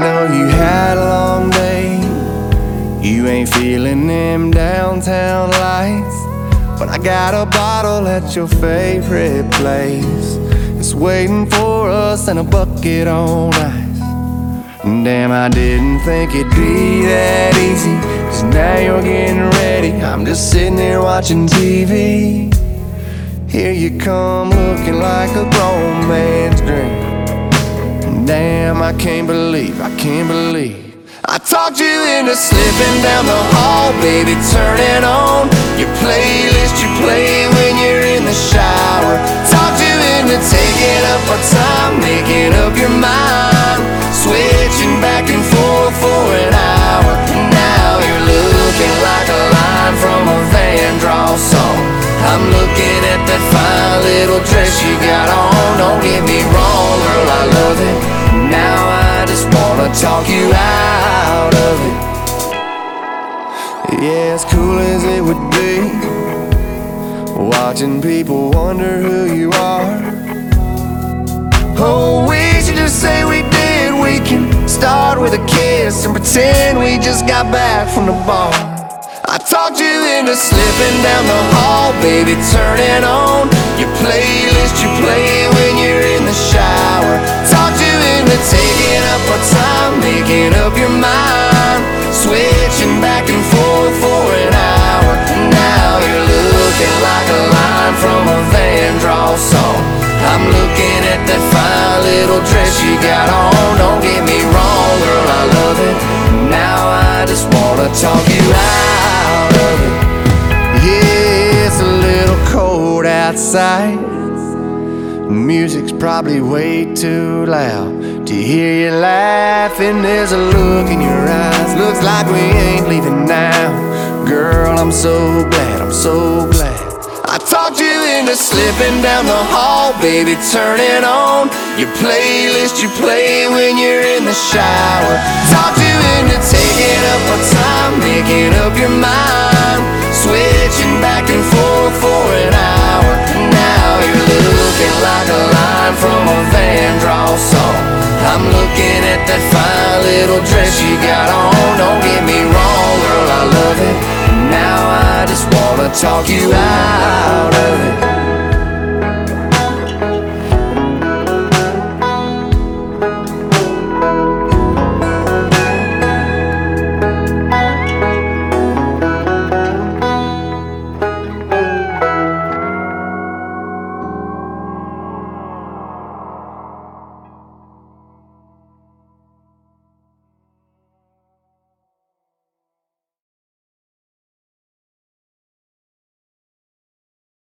know you had a long day. You ain't feeling them downtown lights. But I got a bottle at your favorite place. It's waiting for us in a bucket on ice. Damn, I didn't think it'd be that easy. Cause now you're getting ready. I'm just sitting there watching TV. Here you come looking like a grown I can't believe, I can't believe. I talked you into slipping down the hall, baby, turning on your playlist you play when you're in the shower. Talked you into taking up our time, making up your mind, switching back and forth for an hour. and Now you're looking like a line from a Vandross song. I'm looking at that fine little dress you got on. Talk you out of it. Yeah, as cool as it would be, watching people wonder who you are. Oh, we should just say we did. We can start with a kiss and pretend we just got back from the bar. I talked you into slipping down the hall, baby, turning on your playlist talk you out of it. Yeah, it's a little cold outside. Music's probably way too loud to hear you laughing. There's a look in your eyes, looks like we ain't leaving now. Girl, I'm so glad, I'm so glad. I talked you into slipping down the hall, baby, turning on your playlist you play when you're in the shower. Talked you into talk you out.